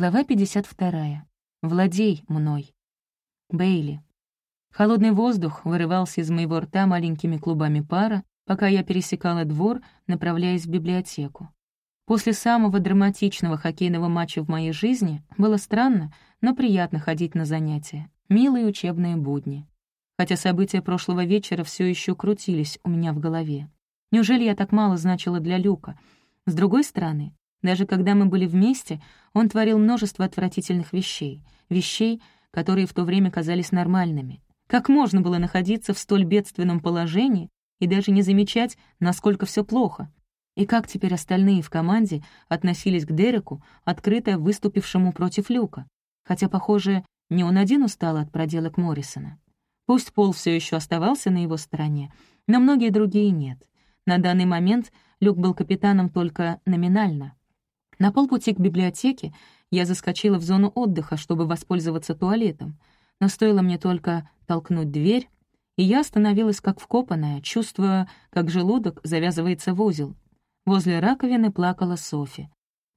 Глава 52. «Владей мной». Бейли. Холодный воздух вырывался из моего рта маленькими клубами пара, пока я пересекала двор, направляясь в библиотеку. После самого драматичного хоккейного матча в моей жизни было странно, но приятно ходить на занятия. Милые учебные будни. Хотя события прошлого вечера все еще крутились у меня в голове. Неужели я так мало значила для Люка? С другой стороны, даже когда мы были вместе, он творил множество отвратительных вещей, вещей, которые в то время казались нормальными. Как можно было находиться в столь бедственном положении и даже не замечать, насколько все плохо? И как теперь остальные в команде относились к Дереку, открыто выступившему против Люка? Хотя, похоже, не он один устал от проделок Моррисона. Пусть Пол все еще оставался на его стороне, но многие другие нет. На данный момент Люк был капитаном только номинально — на полпути к библиотеке я заскочила в зону отдыха, чтобы воспользоваться туалетом, но стоило мне только толкнуть дверь, и я остановилась как вкопанная, чувствуя, как желудок завязывается в узел. Возле раковины плакала Софи.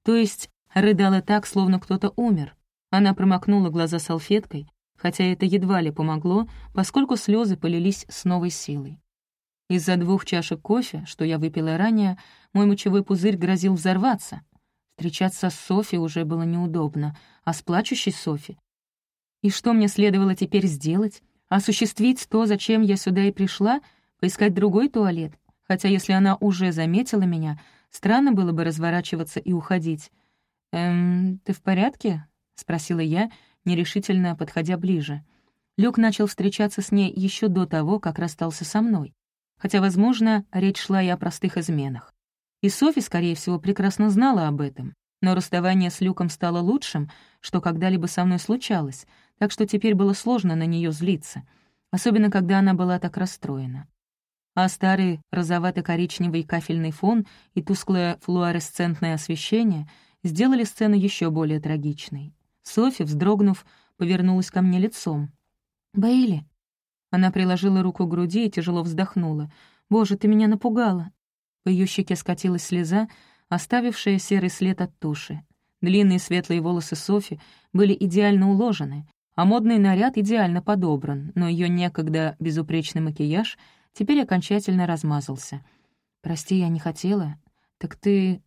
То есть рыдала так, словно кто-то умер. Она промокнула глаза салфеткой, хотя это едва ли помогло, поскольку слезы полились с новой силой. Из-за двух чашек кофе, что я выпила ранее, мой мочевой пузырь грозил взорваться — Встречаться с Софи уже было неудобно, а с плачущей Софи... И что мне следовало теперь сделать? Осуществить то, зачем я сюда и пришла? Поискать другой туалет? Хотя если она уже заметила меня, странно было бы разворачиваться и уходить. «Эм, ты в порядке?» — спросила я, нерешительно подходя ближе. Люк начал встречаться с ней еще до того, как расстался со мной. Хотя, возможно, речь шла и о простых изменах. И Софи, скорее всего, прекрасно знала об этом. Но расставание с Люком стало лучшим, что когда-либо со мной случалось, так что теперь было сложно на нее злиться, особенно когда она была так расстроена. А старый розовато-коричневый кафельный фон и тусклое флуоресцентное освещение сделали сцену еще более трагичной. Софи, вздрогнув, повернулась ко мне лицом. «Бейли?» Она приложила руку к груди и тяжело вздохнула. «Боже, ты меня напугала. По ее щеке скатилась слеза, оставившая серый след от туши. Длинные светлые волосы Софи были идеально уложены, а модный наряд идеально подобран, но ее некогда безупречный макияж теперь окончательно размазался. «Прости, я не хотела. Так ты...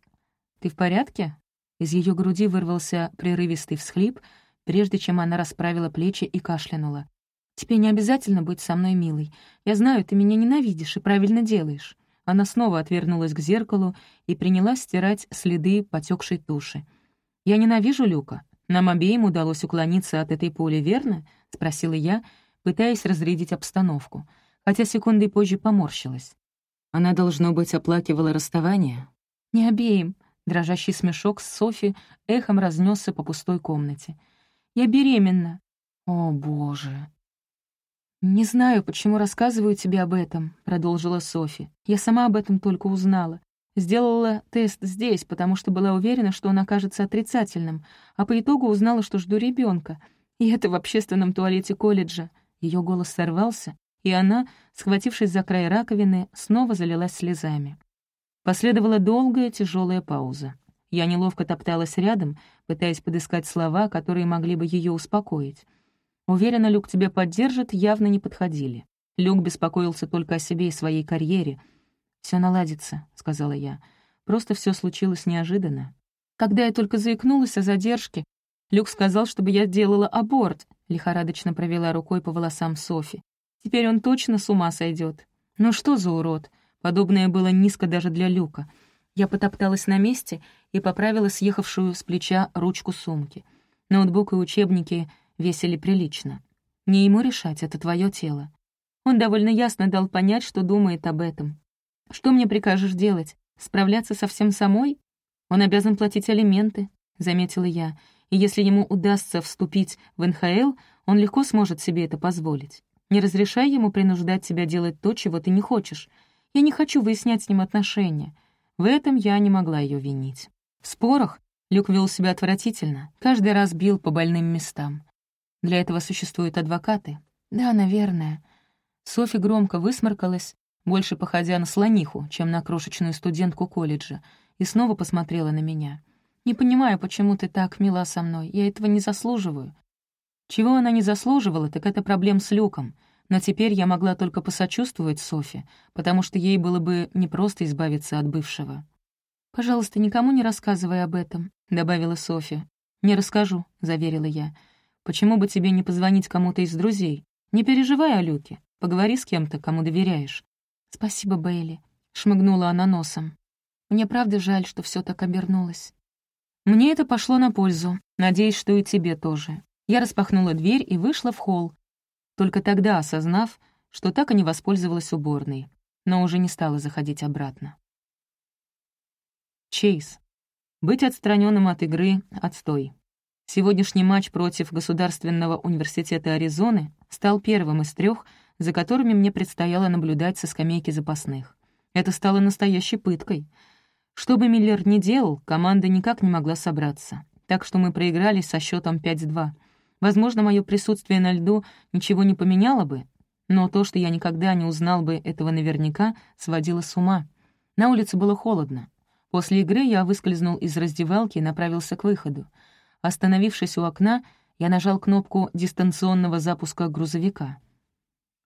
ты в порядке?» Из ее груди вырвался прерывистый всхлип, прежде чем она расправила плечи и кашлянула. «Тебе не обязательно быть со мной милой. Я знаю, ты меня ненавидишь и правильно делаешь». Она снова отвернулась к зеркалу и принялась стирать следы потекшей туши. «Я ненавижу Люка. Нам обеим удалось уклониться от этой пули, верно?» — спросила я, пытаясь разрядить обстановку, хотя секундой позже поморщилась. Она, должно быть, оплакивала расставание. «Не обеим», — дрожащий смешок с Софи эхом разнесся по пустой комнате. «Я беременна». «О, боже!» «Не знаю, почему рассказываю тебе об этом», — продолжила Софи. «Я сама об этом только узнала. Сделала тест здесь, потому что была уверена, что он окажется отрицательным, а по итогу узнала, что жду ребенка. И это в общественном туалете колледжа». Ее голос сорвался, и она, схватившись за край раковины, снова залилась слезами. Последовала долгая тяжелая пауза. Я неловко топталась рядом, пытаясь подыскать слова, которые могли бы ее успокоить. Уверена, Люк тебя поддержит, явно не подходили. Люк беспокоился только о себе и своей карьере. Все наладится», — сказала я. «Просто все случилось неожиданно. Когда я только заикнулась о задержке, Люк сказал, чтобы я делала аборт», — лихорадочно провела рукой по волосам Софи. «Теперь он точно с ума сойдет. Ну что за урод? Подобное было низко даже для Люка. Я потопталась на месте и поправила съехавшую с плеча ручку сумки. Ноутбук и учебники весили прилично. Не ему решать, это твое тело. Он довольно ясно дал понять, что думает об этом. Что мне прикажешь делать? Справляться со всем самой? Он обязан платить алименты, заметила я, и если ему удастся вступить в НХЛ, он легко сможет себе это позволить. Не разрешай ему принуждать тебя делать то, чего ты не хочешь. Я не хочу выяснять с ним отношения. В этом я не могла ее винить. В спорах Люк вел себя отвратительно, каждый раз бил по больным местам. Для этого существуют адвокаты. Да, наверное. Софи громко высморкалась, больше походя на слониху, чем на крошечную студентку колледжа, и снова посмотрела на меня. Не понимаю, почему ты так мила со мной. Я этого не заслуживаю». Чего она не заслуживала, так это проблем с Люком. Но теперь я могла только посочувствовать Софи, потому что ей было бы непросто избавиться от бывшего. «Пожалуйста, никому не рассказывай об этом», — добавила Софи. «Не расскажу», — заверила я. «Почему бы тебе не позвонить кому-то из друзей? Не переживай о Люке. Поговори с кем-то, кому доверяешь». «Спасибо, Бейли», — шмыгнула она носом. «Мне правда жаль, что все так обернулось». Мне это пошло на пользу, надеюсь, что и тебе тоже. Я распахнула дверь и вышла в холл, только тогда осознав, что так и не воспользовалась уборной, но уже не стала заходить обратно. Чейз. Быть отстраненным от игры — отстой. Сегодняшний матч против Государственного университета Аризоны стал первым из трех, за которыми мне предстояло наблюдать со скамейки запасных. Это стало настоящей пыткой. Что бы Миллер ни делал, команда никак не могла собраться, так что мы проиграли со счетом 5-2. Возможно, мое присутствие на льду ничего не поменяло бы, но то, что я никогда не узнал бы этого наверняка, сводило с ума. На улице было холодно. После игры я выскользнул из раздевалки и направился к выходу. Остановившись у окна, я нажал кнопку дистанционного запуска грузовика.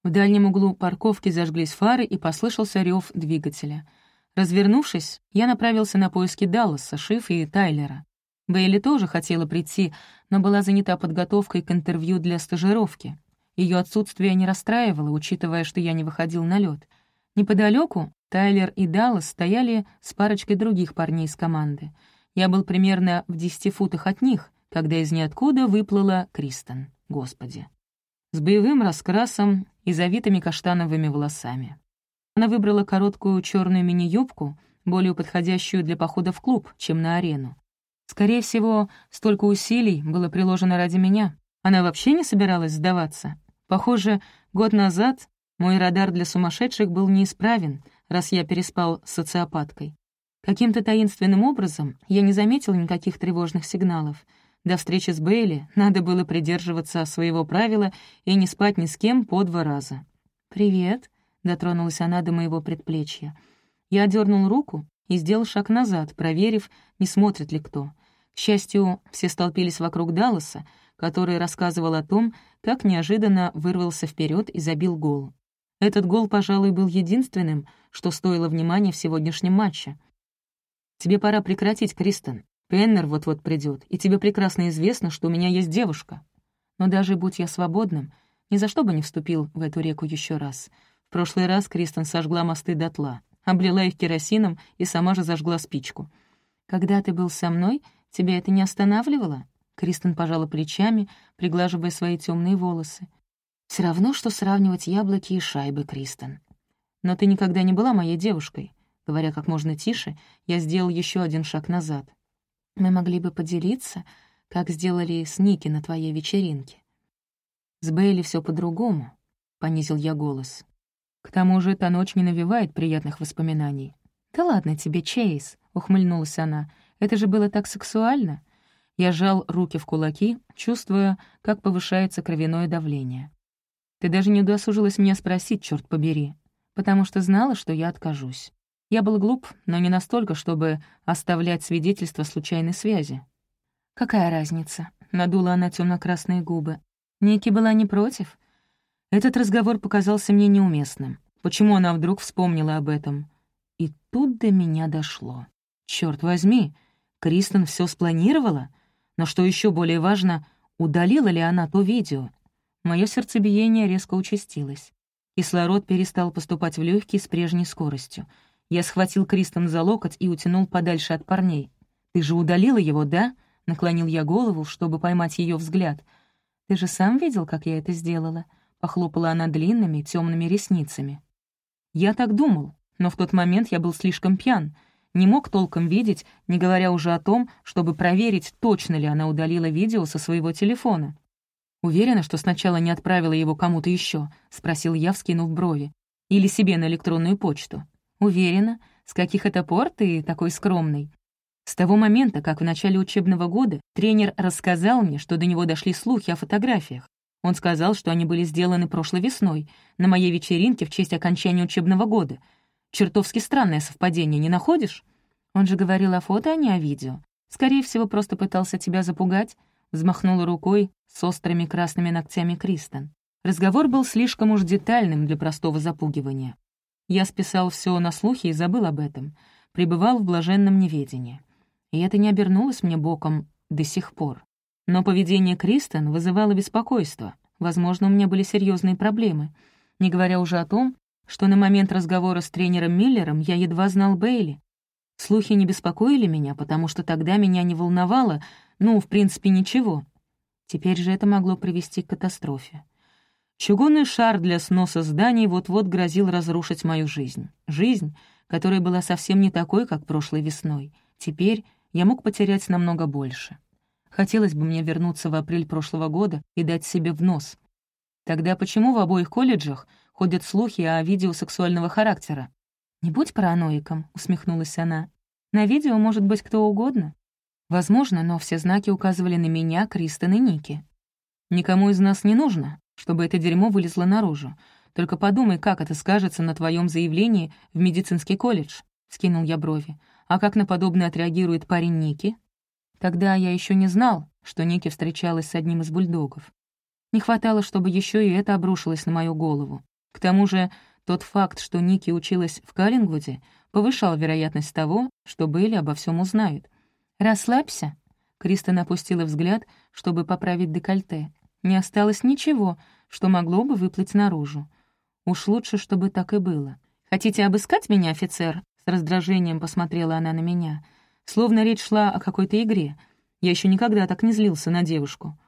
В дальнем углу парковки зажглись фары и послышался рев двигателя. Развернувшись, я направился на поиски Далласа, Шифа и Тайлера. Бейли тоже хотела прийти, но была занята подготовкой к интервью для стажировки. Ее отсутствие не расстраивало, учитывая, что я не выходил на лед. Неподалеку Тайлер и Даллас стояли с парочкой других парней из команды. Я был примерно в десяти футах от них, когда из ниоткуда выплыла Кристен, господи. С боевым раскрасом и завитыми каштановыми волосами. Она выбрала короткую черную мини-юбку, более подходящую для похода в клуб, чем на арену. Скорее всего, столько усилий было приложено ради меня. Она вообще не собиралась сдаваться. Похоже, год назад мой радар для сумасшедших был неисправен, раз я переспал с социопаткой. Каким-то таинственным образом я не заметил никаких тревожных сигналов. До встречи с Бейли надо было придерживаться своего правила и не спать ни с кем по два раза. «Привет», — дотронулась она до моего предплечья. Я дернул руку и сделал шаг назад, проверив, не смотрит ли кто. К счастью, все столпились вокруг Далласа, который рассказывал о том, как неожиданно вырвался вперед и забил гол. Этот гол, пожалуй, был единственным, что стоило внимания в сегодняшнем матче. «Тебе пора прекратить, Кристен. Пеннер вот-вот придет, и тебе прекрасно известно, что у меня есть девушка. Но даже будь я свободным, ни за что бы не вступил в эту реку еще раз. В прошлый раз Кристен сожгла мосты дотла, облила их керосином и сама же зажгла спичку. Когда ты был со мной, тебя это не останавливало?» Кристен пожала плечами, приглаживая свои темные волосы. Все равно, что сравнивать яблоки и шайбы, Кристен. Но ты никогда не была моей девушкой. Говоря как можно тише, я сделал еще один шаг назад. Мы могли бы поделиться, как сделали с Ники на твоей вечеринке. С Бейли все по-другому, — понизил я голос. К тому же эта ночь не навевает приятных воспоминаний. «Да ладно тебе, Чейз», — ухмыльнулась она. «Это же было так сексуально». Я жал руки в кулаки, чувствуя, как повышается кровяное давление. «Ты даже не удосужилась меня спросить, черт побери, потому что знала, что я откажусь. Я был глуп, но не настолько, чтобы оставлять свидетельство случайной связи. «Какая разница?» — надула она темно красные губы. Ники была не против. Этот разговор показался мне неуместным. Почему она вдруг вспомнила об этом? И тут до меня дошло. Черт возьми, Кристен все спланировала? Но что еще более важно, удалила ли она то видео? Мое сердцебиение резко участилось. Кислород перестал поступать в легкие с прежней скоростью — я схватил Кристен за локоть и утянул подальше от парней. «Ты же удалила его, да?» — наклонил я голову, чтобы поймать ее взгляд. «Ты же сам видел, как я это сделала?» — похлопала она длинными темными ресницами. «Я так думал, но в тот момент я был слишком пьян, не мог толком видеть, не говоря уже о том, чтобы проверить, точно ли она удалила видео со своего телефона. «Уверена, что сначала не отправила его кому-то еще, спросил я, вскинув брови. «Или себе на электронную почту?» Уверена, с каких это пор ты такой скромный? С того момента, как в начале учебного года тренер рассказал мне, что до него дошли слухи о фотографиях. Он сказал, что они были сделаны прошлой весной, на моей вечеринке в честь окончания учебного года. Чертовски странное совпадение, не находишь? Он же говорил о фото, а не о видео. «Скорее всего, просто пытался тебя запугать», — взмахнула рукой с острыми красными ногтями Кристен. Разговор был слишком уж детальным для простого запугивания. Я списал все на слухи и забыл об этом, пребывал в блаженном неведении. И это не обернулось мне боком до сих пор. Но поведение Кристен вызывало беспокойство. Возможно, у меня были серьезные проблемы, не говоря уже о том, что на момент разговора с тренером Миллером я едва знал Бейли. Слухи не беспокоили меня, потому что тогда меня не волновало, ну, в принципе, ничего. Теперь же это могло привести к катастрофе. Чугунный шар для сноса зданий вот-вот грозил разрушить мою жизнь. Жизнь, которая была совсем не такой, как прошлой весной. Теперь я мог потерять намного больше. Хотелось бы мне вернуться в апрель прошлого года и дать себе в нос. Тогда почему в обоих колледжах ходят слухи о видео сексуального характера? «Не будь параноиком», — усмехнулась она. «На видео может быть кто угодно». Возможно, но все знаки указывали на меня, Кристен и Ники. «Никому из нас не нужно, чтобы это дерьмо вылезло наружу. Только подумай, как это скажется на твоем заявлении в медицинский колледж», — скинул я брови. «А как на подобное отреагирует парень Ники?» Тогда я еще не знал, что Ники встречалась с одним из бульдогов. Не хватало, чтобы еще и это обрушилось на мою голову. К тому же тот факт, что Ники училась в Каллингвуде, повышал вероятность того, что Бейли обо всем узнают. «Расслабься», — Кристен опустила взгляд, чтобы поправить декольте. «Не осталось ничего, что могло бы выплыть наружу. Уж лучше, чтобы так и было. Хотите обыскать меня, офицер?» С раздражением посмотрела она на меня — Словно речь шла о какой-то игре. Я еще никогда так не злился на девушку.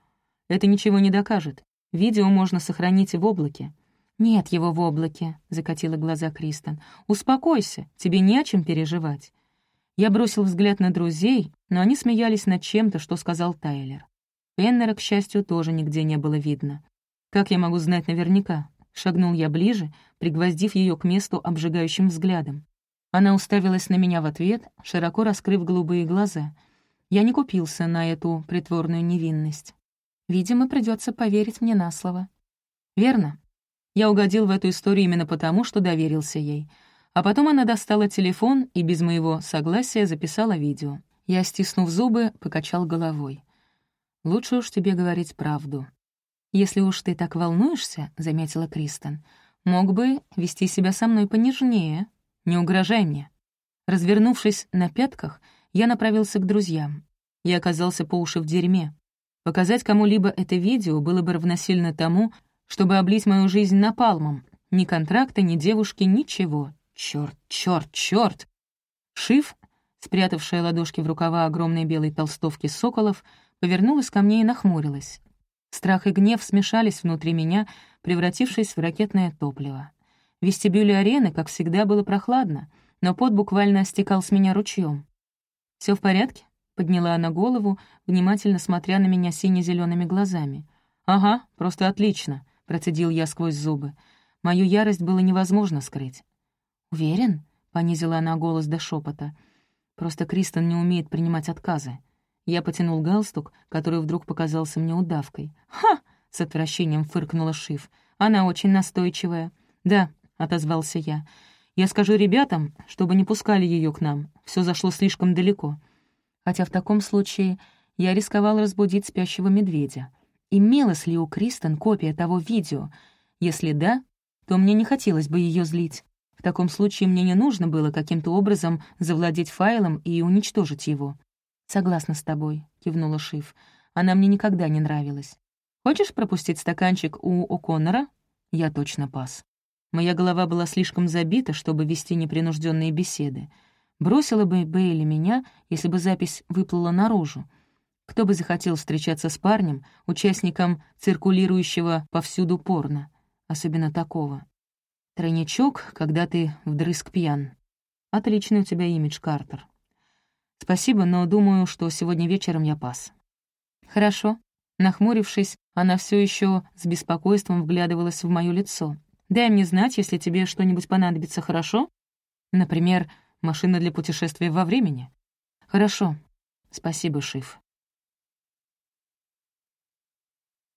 Это ничего не докажет. Видео можно сохранить в облаке. «Нет его в облаке», — закатила глаза Кристен. «Успокойся, тебе не о чем переживать». Я бросил взгляд на друзей, но они смеялись над чем-то, что сказал Тайлер. Пеннера, к счастью, тоже нигде не было видно. «Как я могу знать наверняка?» Шагнул я ближе, пригвоздив ее к месту обжигающим взглядом. Она уставилась на меня в ответ, широко раскрыв голубые глаза. Я не купился на эту притворную невинность. Видимо, придется поверить мне на слово. Верно. Я угодил в эту историю именно потому, что доверился ей. А потом она достала телефон и без моего согласия записала видео. Я, стиснув зубы, покачал головой. «Лучше уж тебе говорить правду». «Если уж ты так волнуешься», — заметила Кристен, «мог бы вести себя со мной понежнее, не угрожай мне». Развернувшись на пятках, я направился к друзьям. Я оказался по уши в дерьме. Показать кому-либо это видео было бы равносильно тому, чтобы облить мою жизнь напалмом. Ни контракта, ни девушки, ничего. Чёрт, чёрт, чёрт! Шиф, спрятавшая ладошки в рукава огромной белой толстовки соколов, повернулась ко мне и нахмурилась. Страх и гнев смешались внутри меня, превратившись в ракетное топливо. В вестибюле арены, как всегда, было прохладно, но пот буквально стекал с меня ручьем. Все в порядке?» — подняла она голову, внимательно смотря на меня сине зелеными глазами. «Ага, просто отлично», — процедил я сквозь зубы. Мою ярость было невозможно скрыть. «Уверен?» — понизила она голос до шепота. «Просто Кристен не умеет принимать отказы». Я потянул галстук, который вдруг показался мне удавкой. «Ха!» — с отвращением фыркнула Шиф. «Она очень настойчивая». «Да, — отозвался я. «Я скажу ребятам, чтобы не пускали ее к нам. Все зашло слишком далеко». Хотя в таком случае я рисковал разбудить спящего медведя. Имелась ли у Кристен копия того видео? Если да, то мне не хотелось бы ее злить. В таком случае мне не нужно было каким-то образом завладеть файлом и уничтожить его. «Согласна с тобой», — кивнула Шиф. «Она мне никогда не нравилась. Хочешь пропустить стаканчик у О'Коннора?» Я точно пас. Моя голова была слишком забита, чтобы вести непринужденные беседы. Бросила бы Бейли меня, если бы запись выплыла наружу. Кто бы захотел встречаться с парнем, участником циркулирующего повсюду порно, особенно такого. Тройничок, когда ты вдрызг пьян. Отличный у тебя имидж, Картер. Спасибо, но думаю, что сегодня вечером я пас. Хорошо. Нахмурившись, она все еще с беспокойством вглядывалась в мое лицо. Дай мне знать, если тебе что-нибудь понадобится, хорошо? Например, машина для путешествия во времени. Хорошо. Спасибо, Шиф.